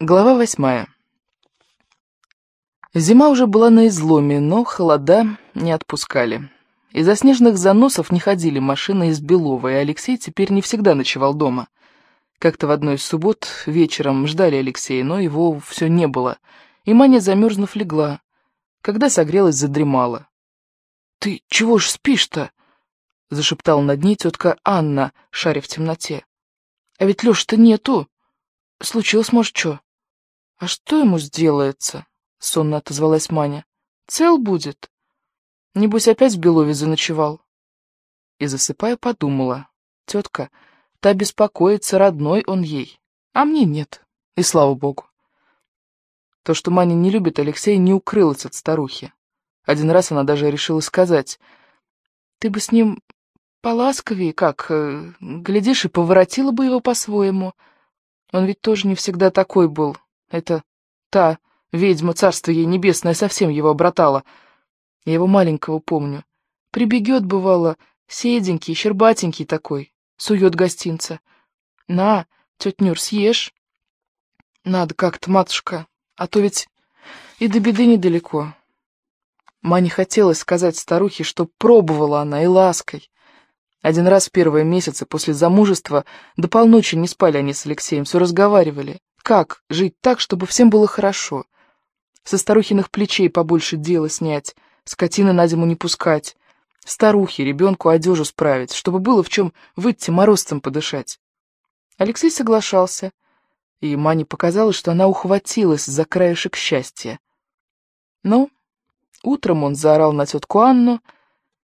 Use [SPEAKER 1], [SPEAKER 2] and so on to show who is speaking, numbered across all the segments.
[SPEAKER 1] Глава восьмая. Зима уже была на изломе, но холода не отпускали. Из-за снежных заносов не ходили машины из Белова, и Алексей теперь не всегда ночевал дома. Как-то в одной из суббот вечером ждали Алексея, но его все не было, и Маня, замерзнув, легла. Когда согрелась, задремала. «Ты чего ж спишь-то?» — зашептала над ней тетка Анна, шаря в темноте. «А ведь Леши-то нету. Случилось, может, что?» «А что ему сделается?» — сонно отозвалась Маня. «Цел будет. Небось, опять в Белове заночевал». И, засыпая, подумала. «Тетка, та беспокоится, родной он ей, а мне нет, и слава богу». То, что Маня не любит Алексея, не укрылось от старухи. Один раз она даже решила сказать, «Ты бы с ним поласковее, как, э, глядишь, и поворотила бы его по-своему. Он ведь тоже не всегда такой был, это та ведьма, царство ей небесное, совсем его обратала. Я его маленького помню. Прибегет, бывало, седенький, щербатенький такой, сует гостинца. На, тетя Нюр, съешь. Надо как-то, матушка, а то ведь и до беды недалеко. Мане хотелось сказать старухе, что пробовала она и лаской. Один раз в первые месяцы после замужества до полночи не спали они с Алексеем, все разговаривали. Как жить так, чтобы всем было хорошо? Со старухиных плечей побольше дела снять, скотины на зиму не пускать, старухе, ребенку одежу справить, чтобы было в чем выйти морозцем подышать. Алексей соглашался, и Мане показалось, что она ухватилась за краешек счастья. Но утром он заорал на тетку Анну,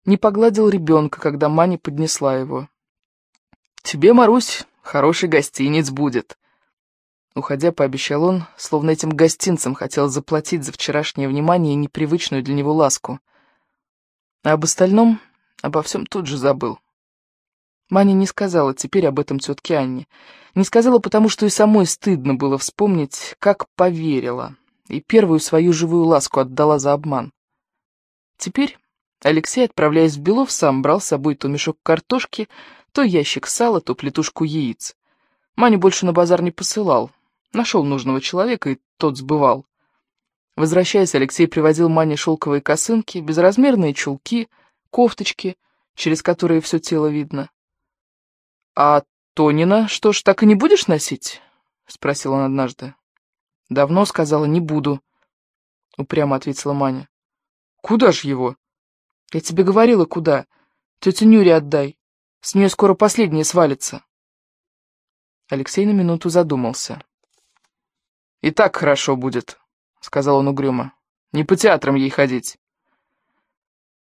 [SPEAKER 1] не погладил ребенка, когда Маня поднесла его. «Тебе, Марусь, хороший гостиниц будет», Уходя, пообещал он, словно этим гостинцам хотел заплатить за вчерашнее внимание и непривычную для него ласку. А об остальном, обо всем тут же забыл. Маня не сказала теперь об этом тетке Анне. Не сказала, потому что и самой стыдно было вспомнить, как поверила, и первую свою живую ласку отдала за обман. Теперь Алексей, отправляясь в Белов, сам брал с собой то мешок картошки, то ящик сала, то плетушку яиц. Маню больше на базар не посылал, Нашел нужного человека, и тот сбывал. Возвращаясь, Алексей приводил Мане шелковые косынки, безразмерные чулки, кофточки, через которые все тело видно. «А Тонина, что ж, так и не будешь носить?» — спросил он однажды. «Давно сказала, не буду», — упрямо ответила Маня. «Куда ж его?» «Я тебе говорила, куда. Тете Нюре отдай. С нее скоро последнее свалится». Алексей на минуту задумался. «И так хорошо будет», — сказал он угрюмо. «Не по театрам ей ходить».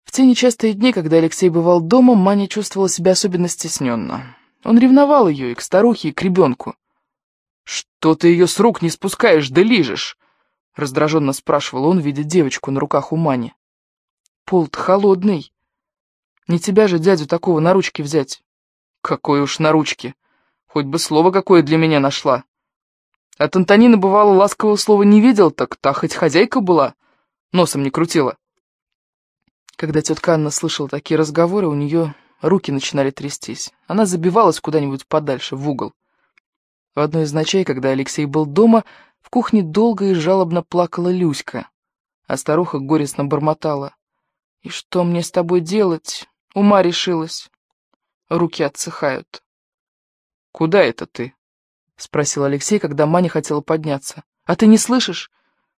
[SPEAKER 1] В те нечастые дни, когда Алексей бывал дома, Маня чувствовала себя особенно стесненно. Он ревновал ее и к старухе, и к ребенку. «Что ты ее с рук не спускаешь, да лижешь?» — раздраженно спрашивал он, видя девочку на руках у Мани. «Пол-то холодный. Не тебя же, дядю, такого на ручки взять». «Какой уж на ручки. Хоть бы слово какое для меня нашла». От Антонины, бывало, ласкового слова не видел, так та хоть хозяйка была, носом не крутила. Когда тетка Анна слышала такие разговоры, у нее руки начинали трястись. Она забивалась куда-нибудь подальше, в угол. В одной из ночей, когда Алексей был дома, в кухне долго и жалобно плакала Люська, а старуха горестно бормотала. «И что мне с тобой делать? Ума решилась. Руки отсыхают». «Куда это ты?» — спросил Алексей, когда Маня хотела подняться. «А ты не слышишь?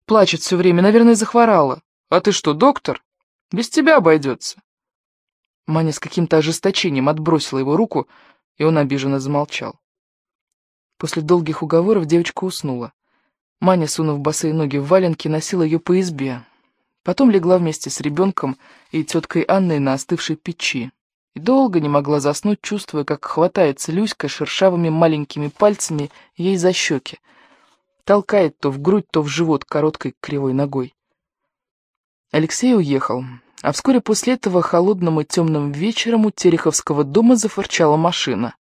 [SPEAKER 1] Плачет все время, наверное, захворала. А ты что, доктор? Без тебя обойдется». Маня с каким-то ожесточением отбросила его руку, и он обиженно замолчал. После долгих уговоров девочка уснула. Маня, сунув босые ноги в валенки, носила ее по избе. Потом легла вместе с ребенком и теткой Анной на остывшей печи и долго не могла заснуть, чувствуя, как хватается Люська шершавыми маленькими пальцами ей за щеки, толкает то в грудь, то в живот короткой кривой ногой. Алексей уехал, а вскоре после этого холодным и темным вечером у Тереховского дома зафырчала машина.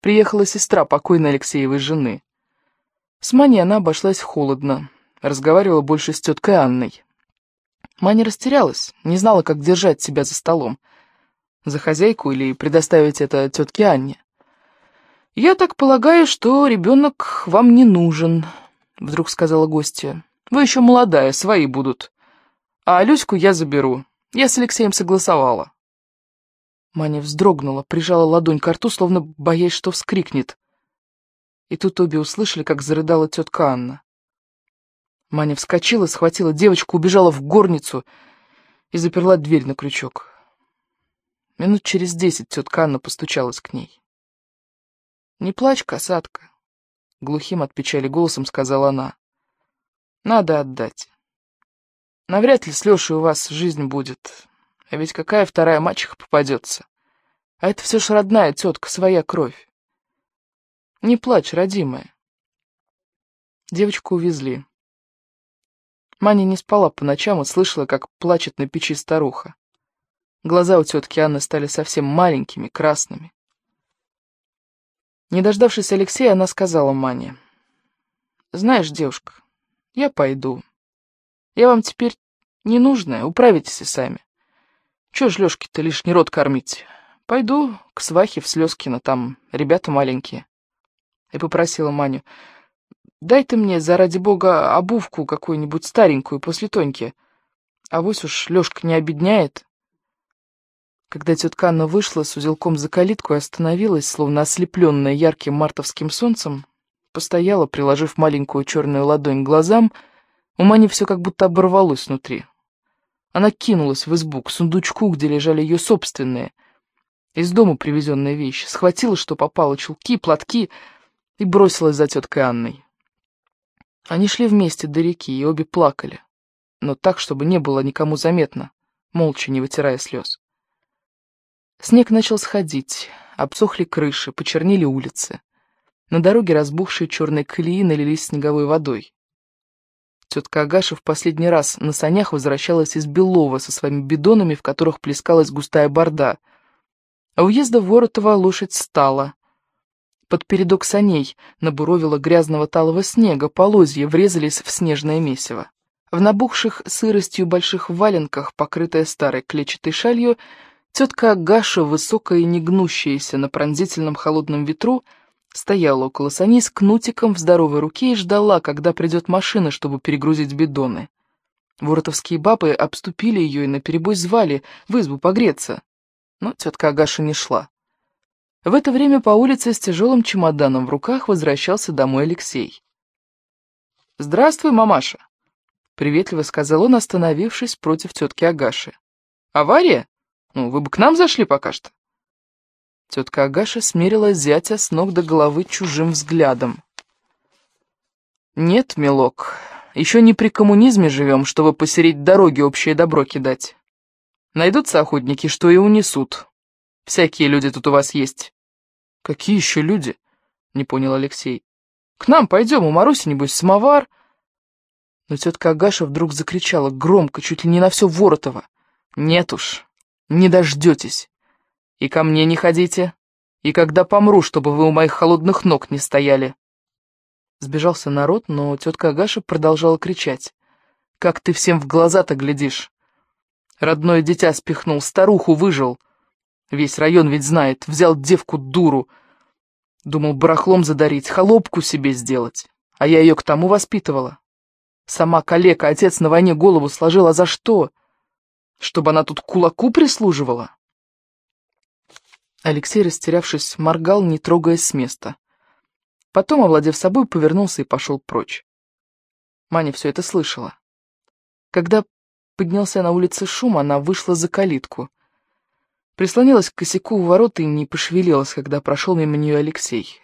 [SPEAKER 1] Приехала сестра покойной Алексеевой жены. С Маней она обошлась холодно, разговаривала больше с теткой Анной. Маня растерялась, не знала, как держать себя за столом за хозяйку или предоставить это тетке Анне. «Я так полагаю, что ребенок вам не нужен», — вдруг сказала гостья. «Вы еще молодая, свои будут. А Люську я заберу. Я с Алексеем согласовала». Маня вздрогнула, прижала ладонь к рту, словно боясь, что вскрикнет. И тут обе услышали, как зарыдала тетка Анна. Маня вскочила, схватила девочку, убежала в горницу и заперла дверь на крючок. Минут через десять тетка Анна постучалась к ней. «Не плачь, касатка», — глухим от печали голосом сказала она. «Надо отдать. Навряд ли с Лешей у вас жизнь будет, а ведь какая вторая мачеха попадется? А это все ж родная тетка, своя кровь. Не плачь, родимая». Девочку увезли. Маня не спала по ночам и слышала, как плачет на печи старуха. Глаза у тетки Анны стали совсем маленькими, красными. Не дождавшись Алексея, она сказала Мане. «Знаешь, девушка, я пойду. Я вам теперь не нужная, управитесь и сами. Чего ж Лёшке-то лишний рот кормить? Пойду к свахе в Слёзкино, там ребята маленькие». И попросила Маню. Дай ты мне, заради бога, обувку какую-нибудь старенькую после Тоньки. А вось уж Лёшка не обедняет. Когда тетка Анна вышла с узелком за калитку и остановилась, словно ослепленная ярким мартовским солнцем, постояла, приложив маленькую черную ладонь к глазам, у Мани все как будто оборвалось внутри. Она кинулась в избу, к сундучку, где лежали ее собственные, из дома привезенные вещи, схватила, что попало, чулки, платки, и бросилась за теткой Анной. Они шли вместе до реки и обе плакали, но так, чтобы не было никому заметно, молча не вытирая слез. Снег начал сходить, обсохли крыши, почернели улицы. На дороге разбухшие черные колеи налились снеговой водой. Тетка Агаша в последний раз на санях возвращалась из Белова со своими бидонами, в которых плескалась густая борда. А уезда в Воротово лошадь стала, под передок саней набуровило грязного талого снега, полозья врезались в снежное месиво. В набухших сыростью больших валенках, покрытая старой клетчатой шалью, тетка Агаша, высокая и негнущаяся на пронзительном холодном ветру, стояла около саней с кнутиком в здоровой руке и ждала, когда придет машина, чтобы перегрузить бидоны. Воротовские бабы обступили ее и наперебой звали в избу погреться. Но тетка Агаша не шла. В это время по улице с тяжелым чемоданом в руках возвращался домой Алексей. «Здравствуй, мамаша!» — приветливо сказал он, остановившись против тетки Агаши. «Авария? Ну, вы бы к нам зашли пока что». Тетка Агаша смерила зятя с ног до головы чужим взглядом. «Нет, милок, еще не при коммунизме живем, чтобы посереть дороги общее добро кидать. Найдутся охотники, что и унесут, Всякие люди тут у вас есть». «Какие еще люди?» — не понял Алексей. «К нам пойдем, у Маруси, небось, самовар». Но тетка Агаша вдруг закричала громко, чуть ли не на все Воротово. «Нет уж, не дождетесь. И ко мне не ходите. И когда помру, чтобы вы у моих холодных ног не стояли». Сбежался народ, но тетка Агаша продолжала кричать. «Как ты всем в глаза-то глядишь? Родное дитя спихнул, старуху выжил». Весь район ведь знает, взял девку-дуру. Думал барахлом задарить, холопку себе сделать. А я ее к тому воспитывала. Сама калека, отец на войне голову сложил, а за что? Чтобы она тут кулаку прислуживала? Алексей, растерявшись, моргал, не трогаясь с места. Потом, овладев собой, повернулся и пошел прочь. Маня все это слышала. Когда поднялся на улице шум, она вышла за калитку — Прислонилась к косяку у ворот и не пошевелилась, когда прошел мимо нее Алексей.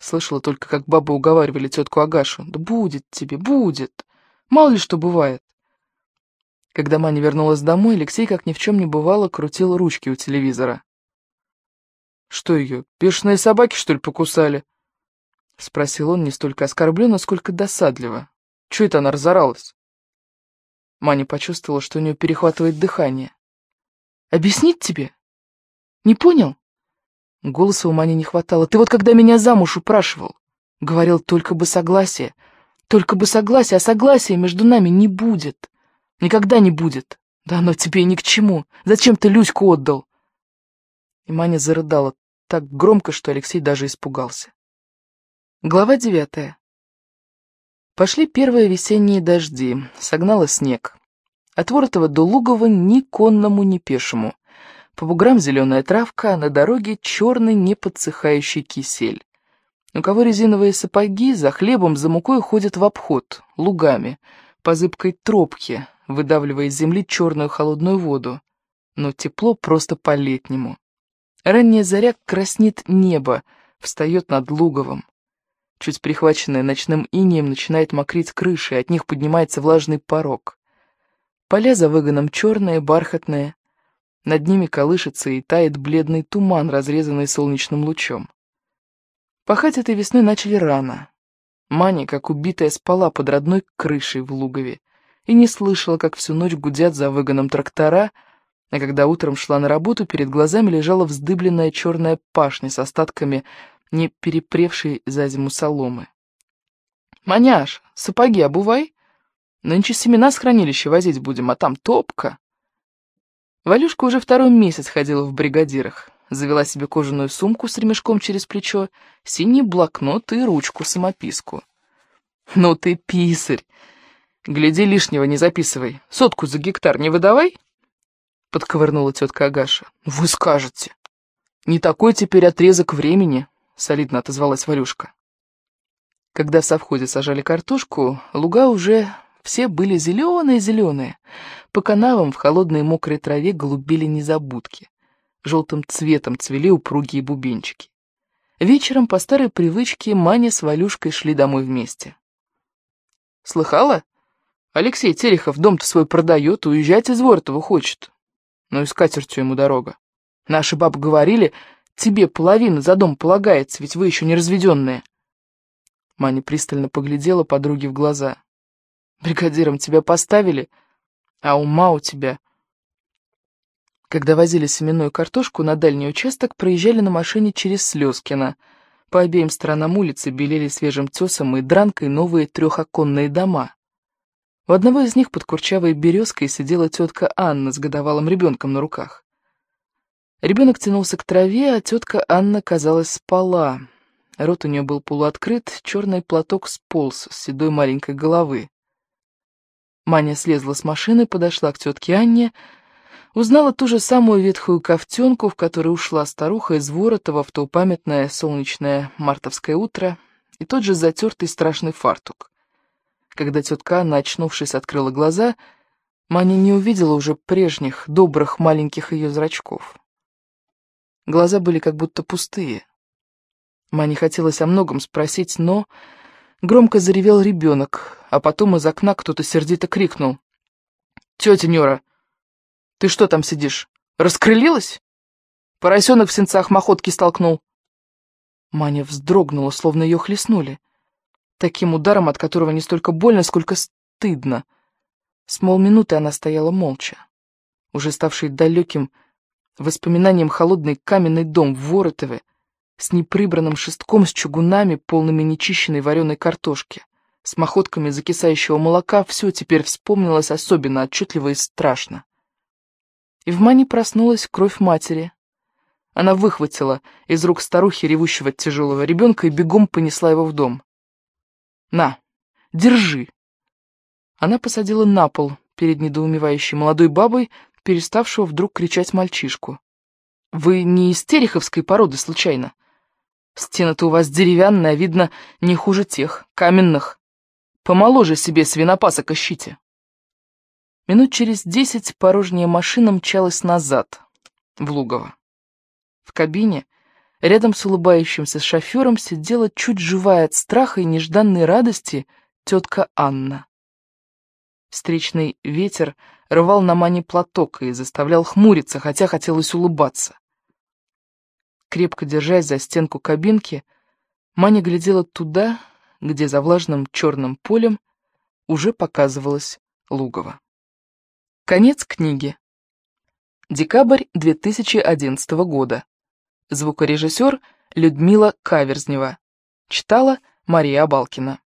[SPEAKER 1] Слышала только, как бабы уговаривали тетку Агашу. «Да будет тебе, будет! Мало ли что бывает!» Когда Маня вернулась домой, Алексей, как ни в чем не бывало, крутил ручки у телевизора. «Что ее, бешеные собаки, что ли, покусали?» — спросил он не столько оскорбленно, сколько досадливо. «Чего это она разоралась?» Маня почувствовала, что у нее перехватывает дыхание. «Объяснить тебе?» Не понял? Голоса у Мани не хватало. Ты вот когда меня замуж упрашивал, говорил только бы согласие. Только бы согласие, а согласия между нами не будет. Никогда не будет. Да оно тебе ни к чему. Зачем ты Люську отдал? И Маня зарыдала так громко, что Алексей даже испугался. Глава девятая. Пошли первые весенние дожди, согнало снег. От Воротова до Лугова ни конному, ни пешему. По буграм зеленая травка, а на дороге черный неподсыхающий кисель. У кого резиновые сапоги, за хлебом, за мукой ходят в обход, лугами, по зыбкой тропке, выдавливая из земли черную холодную воду. Но тепло просто по-летнему. Ранняя заря краснит небо, встает над луговом. Чуть прихваченная ночным инием начинает мокрить крыши, от них поднимается влажный порог. Поля за выгоном черные, бархатные. Над ними колышется и тает бледный туман, разрезанный солнечным лучом. Пахать этой весной начали рано. Маня, как убитая, спала под родной крышей в Лугове и не слышала, как всю ночь гудят за выгоном трактора, а когда утром шла на работу, перед глазами лежала вздыбленная черная пашня с остатками не перепревшей за зиму соломы. «Маняш, сапоги обувай. Нынче семена с хранилища возить будем, а там топка». Валюшка уже второй месяц ходила в бригадирах. Завела себе кожаную сумку с ремешком через плечо, синий блокнот и ручку-самописку. «Ну ты писарь! Гляди, лишнего не записывай. Сотку за гектар не выдавай!» Подковырнула тетка Агаша. «Вы скажете!» «Не такой теперь отрезок времени!» солидно отозвалась Валюшка. Когда в совхозе сажали картошку, луга уже все были зеленые-зеленые. По канавам в холодной мокрой траве голубели незабудки. Желтым цветом цвели упругие бубенчики. Вечером по старой привычке Маня с Валюшкой шли домой вместе. «Слыхала? Алексей Терехов дом-то свой продает, уезжать из Вортова хочет. Ну и с катертью ему дорога. Наши бабы говорили, Тебе половина за дом полагается, ведь вы еще не разведенные. Маня пристально поглядела подруге в глаза. Бригадиром тебя поставили, а ума у тебя... Когда возили семенную картошку на дальний участок, проезжали на машине через Слезкино. По обеим сторонам улицы белели свежим тесом и дранкой новые трехоконные дома. У одного из них под курчавой березкой сидела тетка Анна с годовалым ребенком на руках. Ребенок тянулся к траве, а тетка Анна, казалось, спала. Рот у нее был полуоткрыт, черный платок сполз с седой маленькой головы. Маня слезла с машины, подошла к тетке Анне, узнала ту же самую ветхую ковтенку, в которой ушла старуха из Воротова в то памятное солнечное мартовское утро, и тот же затертый страшный фартук. Когда тетка Анна, очнувшись, открыла глаза, Маня не увидела уже прежних, добрых маленьких ее зрачков. Глаза были как будто пустые. Мане хотелось о многом спросить, но... Громко заревел ребенок, а потом из окна кто-то сердито крикнул. «Тетя Нюра, ты что там сидишь? Раскрылилась?» Поросенок в сенцах махотки столкнул. Маня вздрогнула, словно ее хлестнули. Таким ударом, от которого не столько больно, сколько стыдно. С полминуты она стояла молча. Уже ставший далеким, воспоминанием холодный каменный дом в Воротове с неприбранным шестком с чугунами, полными нечищенной вареной картошки, с махотками закисающего молока, все теперь вспомнилось особенно отчетливо и страшно. И в Мане проснулась кровь матери. Она выхватила из рук старухи ревущего тяжелого ребенка и бегом понесла его в дом. «На, держи!» Она посадила на пол перед недоумевающей молодой бабой, переставшего вдруг кричать мальчишку. «Вы не из тереховской породы, случайно? Стена-то у вас деревянная, видно, не хуже тех, каменных. Помоложе себе свинопасок ищите». Минут через десять порожняя машина мчалась назад, в Лугово. В кабине, рядом с улыбающимся шофером, сидела чуть живая от страха и нежданной радости тетка Анна. Встречный ветер рвал на мане платок и заставлял хмуриться, хотя хотелось улыбаться. Крепко держась за стенку кабинки, Маня глядела туда, где за влажным черным полем уже показывалось лугово. Конец книги. Декабрь 2011 года. Звукорежиссер Людмила Каверзнева. Читала Мария Абалкина.